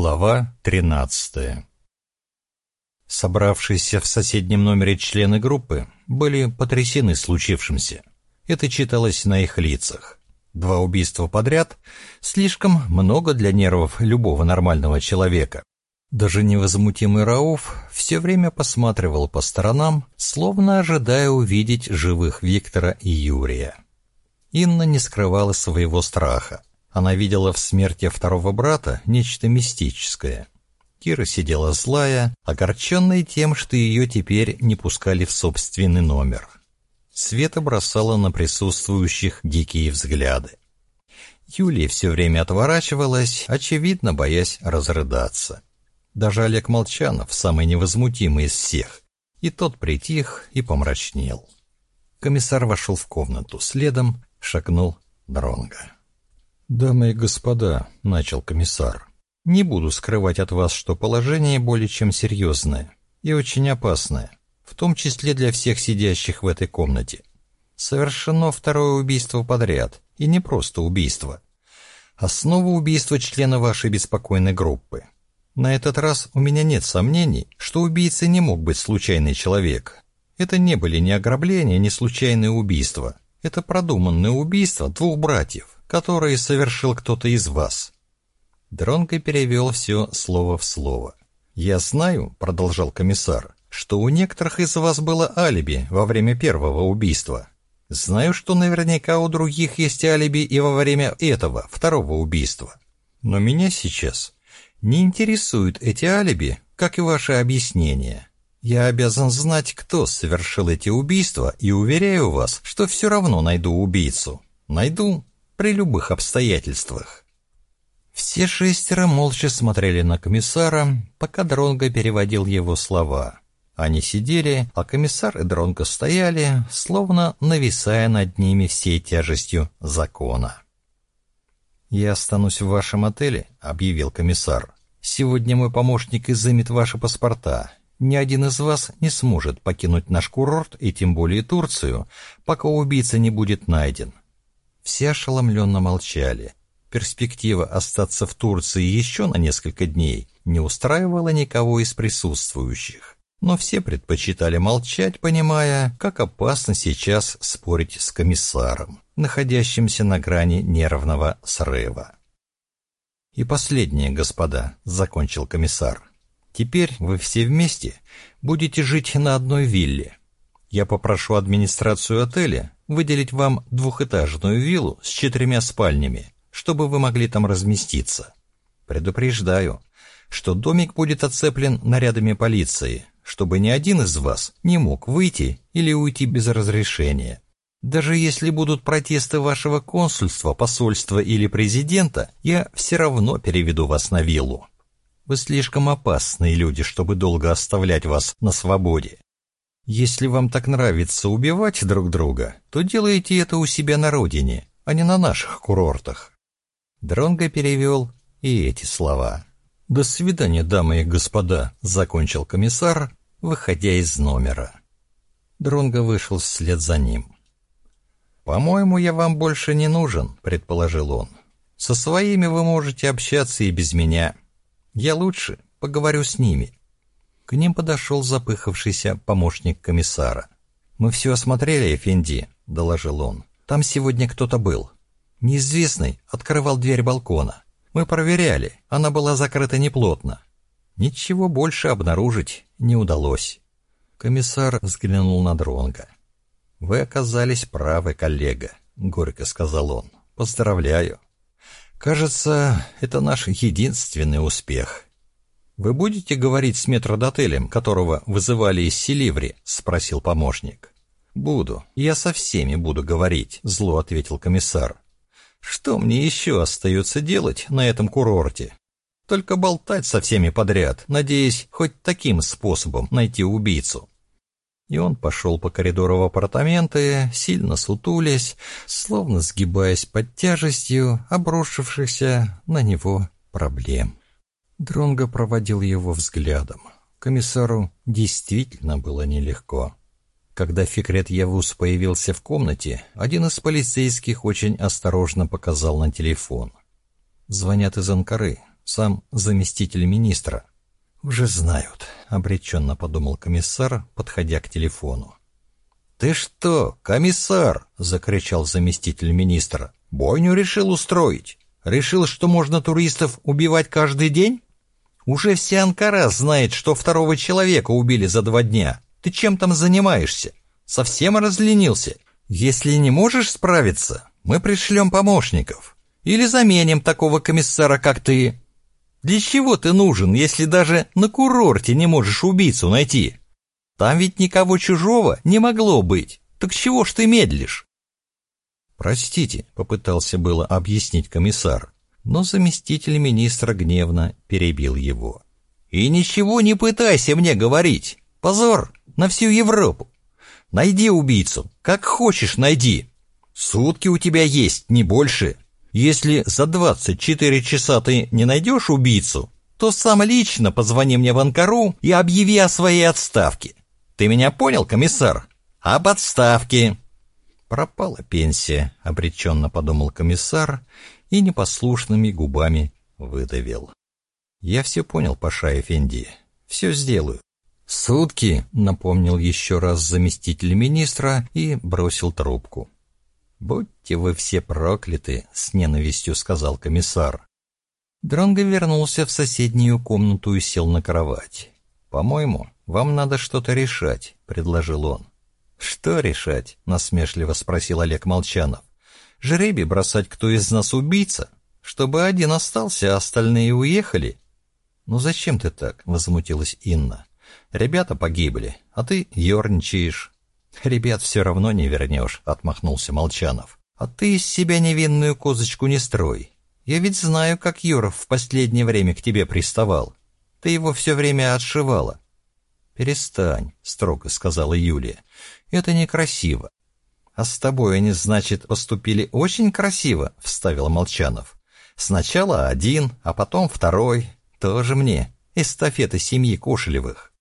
Глава 13 Собравшиеся в соседнем номере члены группы были потрясены случившимся. Это читалось на их лицах. Два убийства подряд — слишком много для нервов любого нормального человека. Даже невозмутимый Рауф все время посматривал по сторонам, словно ожидая увидеть живых Виктора и Юрия. Инна не скрывала своего страха. Она видела в смерти второго брата нечто мистическое. Кира сидела злая, огорченная тем, что ее теперь не пускали в собственный номер. Света бросала на присутствующих дикие взгляды. Юлия все время отворачивалась, очевидно, боясь разрыдаться. Даже Олег Молчанов, самый невозмутимый из всех, и тот притих и помрачнел. Комиссар вошел в комнату, следом шагнул Дронга. «Дамы и господа», — начал комиссар, — «не буду скрывать от вас, что положение более чем серьезное и очень опасное, в том числе для всех сидящих в этой комнате. Совершено второе убийство подряд, и не просто убийство, а снова убийство члена вашей беспокойной группы. На этот раз у меня нет сомнений, что убийцей не мог быть случайный человек. Это не были ни ограбления, ни случайные убийства. Это продуманное убийство двух братьев которые совершил кто-то из вас». Дронго перевел все слово в слово. «Я знаю», — продолжал комиссар, — «что у некоторых из вас было алиби во время первого убийства. Знаю, что наверняка у других есть алиби и во время этого, второго убийства. Но меня сейчас не интересуют эти алиби, как и ваши объяснения. Я обязан знать, кто совершил эти убийства, и уверяю вас, что все равно найду убийцу. Найду при любых обстоятельствах. Все шестеро молча смотрели на комиссара, пока Дронго переводил его слова. Они сидели, а комиссар и Дронго стояли, словно нависая над ними всей тяжестью закона. «Я останусь в вашем отеле», — объявил комиссар. «Сегодня мой помощник изымет ваши паспорта. Ни один из вас не сможет покинуть наш курорт и тем более Турцию, пока убийца не будет найден. Все ошеломленно молчали. Перспектива остаться в Турции еще на несколько дней не устраивала никого из присутствующих. Но все предпочитали молчать, понимая, как опасно сейчас спорить с комиссаром, находящимся на грани нервного срыва. «И последнее, господа», — закончил комиссар. «Теперь вы все вместе будете жить на одной вилле. Я попрошу администрацию отеля выделить вам двухэтажную виллу с четырьмя спальнями, чтобы вы могли там разместиться. Предупреждаю, что домик будет оцеплен нарядами полиции, чтобы ни один из вас не мог выйти или уйти без разрешения. Даже если будут протесты вашего консульства, посольства или президента, я все равно переведу вас на виллу. Вы слишком опасные люди, чтобы долго оставлять вас на свободе. Если вам так нравится убивать друг друга, то делайте это у себя на родине, а не на наших курортах. Дронго перевел и эти слова. «До свидания, дамы и господа», — закончил комиссар, выходя из номера. Дронго вышел вслед за ним. «По-моему, я вам больше не нужен», — предположил он. «Со своими вы можете общаться и без меня. Я лучше поговорю с ними». К ним подошел запыхавшийся помощник комиссара. «Мы все осмотрели, Эфенди», — доложил он. «Там сегодня кто-то был. Неизвестный открывал дверь балкона. Мы проверяли, она была закрыта неплотно. Ничего больше обнаружить не удалось». Комиссар взглянул на Дронга. «Вы оказались правы, коллега», — горько сказал он. «Поздравляю. Кажется, это наш единственный успех». «Вы будете говорить с метродотелем, которого вызывали из Селиври?» — спросил помощник. «Буду. Я со всеми буду говорить», — зло ответил комиссар. «Что мне еще остается делать на этом курорте? Только болтать со всеми подряд, надеясь хоть таким способом найти убийцу». И он пошел по коридору в апартаменты, сильно сутулясь, словно сгибаясь под тяжестью обрушившихся на него проблем. Дронго проводил его взглядом. Комиссару действительно было нелегко. Когда Фикрет Явус появился в комнате, один из полицейских очень осторожно показал на телефон. «Звонят из Анкары», — сам заместитель министра. «Уже знают», — обреченно подумал комиссар, подходя к телефону. «Ты что, комиссар?» — закричал заместитель министра. «Бойню решил устроить? Решил, что можно туристов убивать каждый день? Уже вся Анкара знает, что второго человека убили за два дня. Ты чем там занимаешься? Совсем разленился? Если не можешь справиться, мы пришлем помощников. Или заменим такого комиссара, как ты. Для чего ты нужен, если даже на курорте не можешь убийцу найти? Там ведь никого чужого не могло быть. Так чего ж ты медлишь? Простите, попытался было объяснить комиссар, но заместитель министра гневно перебил его. И ничего не пытайся мне говорить. Позор на всю Европу. Найди убийцу, как хочешь найди. Сутки у тебя есть, не больше. Если за 24 часа ты не найдешь убийцу, то сам лично позвони мне в Анкару и объяви о своей отставке. Ты меня понял, комиссар? Об отставке. Пропала пенсия, обреченно подумал комиссар и непослушными губами выдавил. Я все понял, Паша Эфенди. Все сделаю. «Сутки», — напомнил еще раз заместитель министра и бросил трубку. «Будьте вы все прокляты», — с ненавистью сказал комиссар. Дронго вернулся в соседнюю комнату и сел на кровать. «По-моему, вам надо что-то решать», — предложил он. «Что решать?» — насмешливо спросил Олег Молчанов. «Жребий бросать, кто из нас убийца? Чтобы один остался, а остальные уехали?» «Ну зачем ты так?» — возмутилась Инна. Ребята погибли, а ты ерничаешь. Ребят все равно не вернешь, отмахнулся Молчанов. А ты из себя невинную козочку не строй. Я ведь знаю, как Юров в последнее время к тебе приставал. Ты его все время отшивала. «Перестань», — строго сказала Юлия. «Это некрасиво». «А с тобой они, значит, поступили очень красиво», — вставил Молчанов. «Сначала один, а потом второй. Тоже мне. Эстафета семьи Кошелевых».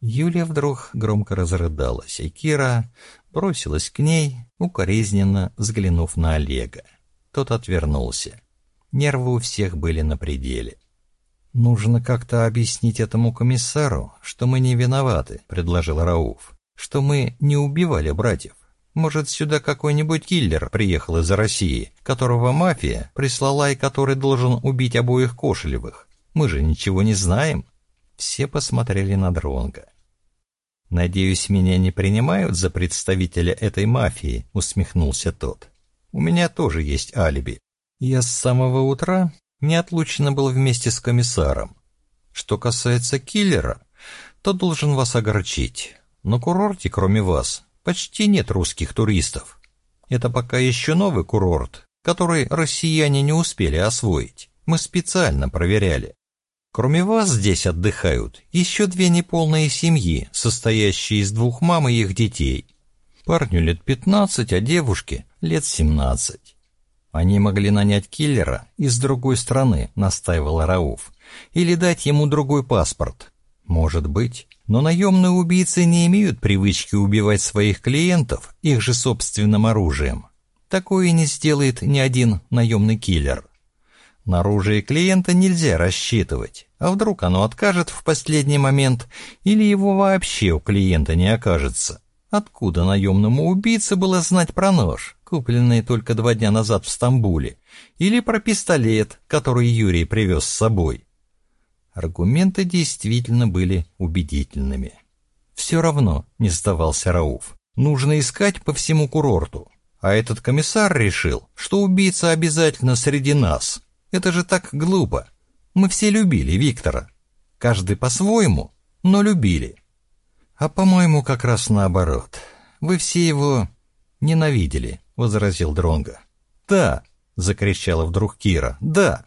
Юлия вдруг громко разрыдалась, и Кира бросилась к ней, укоризненно взглянув на Олега. Тот отвернулся. Нервы у всех были на пределе. «Нужно как-то объяснить этому комиссару, что мы не виноваты», — предложил Рауф. «Что мы не убивали братьев. Может, сюда какой-нибудь киллер приехал из России, которого мафия прислала и который должен убить обоих Кошелевых. Мы же ничего не знаем». Все посмотрели на Дронга. «Надеюсь, меня не принимают за представителя этой мафии», — усмехнулся тот. «У меня тоже есть алиби. Я с самого утра неотлучно был вместе с комиссаром. Что касается киллера, то должен вас огорчить. На курорте, кроме вас, почти нет русских туристов. Это пока еще новый курорт, который россияне не успели освоить. Мы специально проверяли. Кроме вас здесь отдыхают еще две неполные семьи, состоящие из двух мам и их детей. Парню лет 15, а девушке лет 17. Они могли нанять киллера из другой страны, настаивал Рауф, или дать ему другой паспорт. Может быть, но наемные убийцы не имеют привычки убивать своих клиентов их же собственным оружием. Такое не сделает ни один наемный киллер. На оружие клиента нельзя рассчитывать, а вдруг оно откажет в последний момент или его вообще у клиента не окажется. Откуда наемному убийце было знать про нож, купленный только два дня назад в Стамбуле, или про пистолет, который Юрий привез с собой? Аргументы действительно были убедительными. Все равно не сдавался Рауф. Нужно искать по всему курорту. А этот комиссар решил, что убийца обязательно среди нас, это же так глупо. Мы все любили Виктора. Каждый по-своему, но любили. А по-моему, как раз наоборот. Вы все его ненавидели, возразил Дронга. Да, закричала вдруг Кира. Да.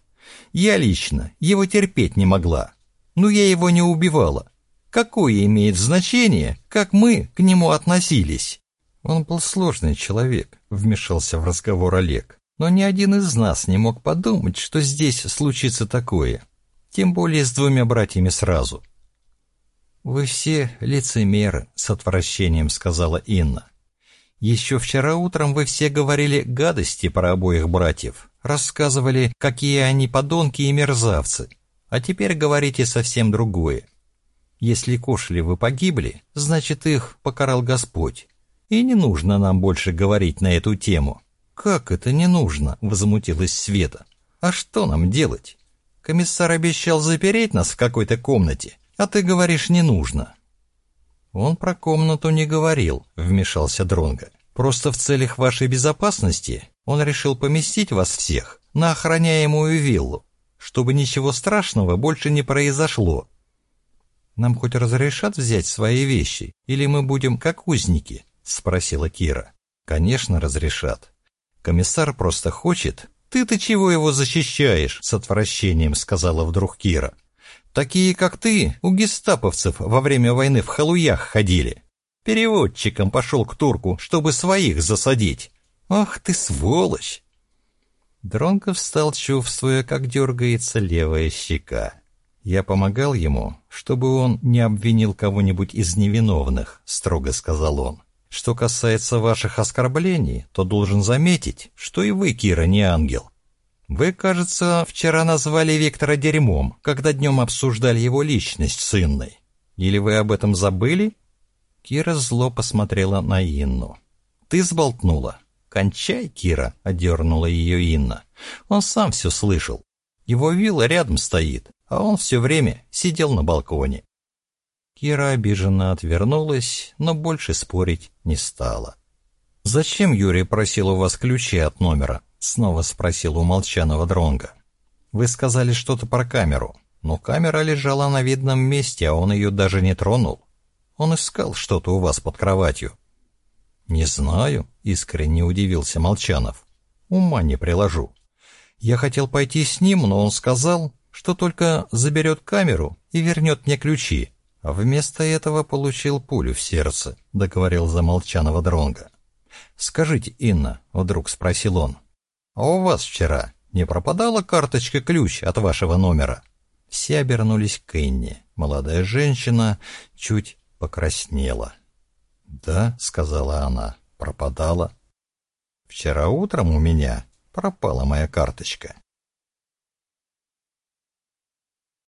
Я лично его терпеть не могла. Но я его не убивала. Какое имеет значение, как мы к нему относились? Он был сложный человек, вмешался в разговор Олег но ни один из нас не мог подумать, что здесь случится такое, тем более с двумя братьями сразу. «Вы все лицемеры», — с отвращением сказала Инна. «Еще вчера утром вы все говорили гадости про обоих братьев, Рассказывали, какие они подонки и мерзавцы. А теперь говорите совсем другое. Если Кошелевы погибли, значит, их покарал Господь. И не нужно нам больше говорить на эту тему. Как это не нужно? Возмутилась Света. А что нам делать? Комиссар обещал запереть нас в какой-то комнате, а ты говоришь, не нужно. Он про комнату не говорил, вмешался Дронга. Просто в целях вашей безопасности он решил поместить вас всех на охраняемую виллу, чтобы ничего страшного больше не произошло. Нам хоть разрешат взять свои вещи, или мы будем как узники?» — спросила Кира. «Конечно, разрешат. Комиссар просто хочет...» «Ты-то чего его защищаешь?» — с отвращением сказала вдруг Кира. «Такие, как ты, у гестаповцев во время войны в халуях ходили. Переводчиком пошел к турку, чтобы своих засадить. Ах ты сволочь!» Дронко встал, чувствуя, как дергается левая щека. «Я помогал ему, чтобы он не обвинил кого-нибудь из невиновных», — строго сказал он. «Что касается ваших оскорблений, то должен заметить, что и вы, Кира, не ангел. Вы, кажется, вчера назвали Виктора дерьмом, когда днем обсуждали его личность с Инной. Или вы об этом забыли?» Кира зло посмотрела на Инну. «Ты сболтнула?» «Кончай, Кира!» — одернула ее Инна. «Он сам все слышал. Его вилла рядом стоит а он все время сидел на балконе. Кира обиженно отвернулась, но больше спорить не стала. «Зачем Юрий просил у вас ключи от номера?» — снова спросил у молчаного дронга. «Вы сказали что-то про камеру, но камера лежала на видном месте, а он ее даже не тронул. Он искал что-то у вас под кроватью». «Не знаю», — искренне удивился Молчанов. «Ума не приложу. Я хотел пойти с ним, но он сказал, что только заберет камеру и вернет мне ключи, а вместо этого получил пулю в сердце», — договорил замолчанного Дронга. «Скажите, Инна», — вдруг спросил он, — «а у вас вчера не пропадала карточка-ключ от вашего номера?» Все обернулись к Инне. Молодая женщина чуть покраснела. «Да», — сказала она, — «пропадала». «Вчера утром у меня пропала моя карточка.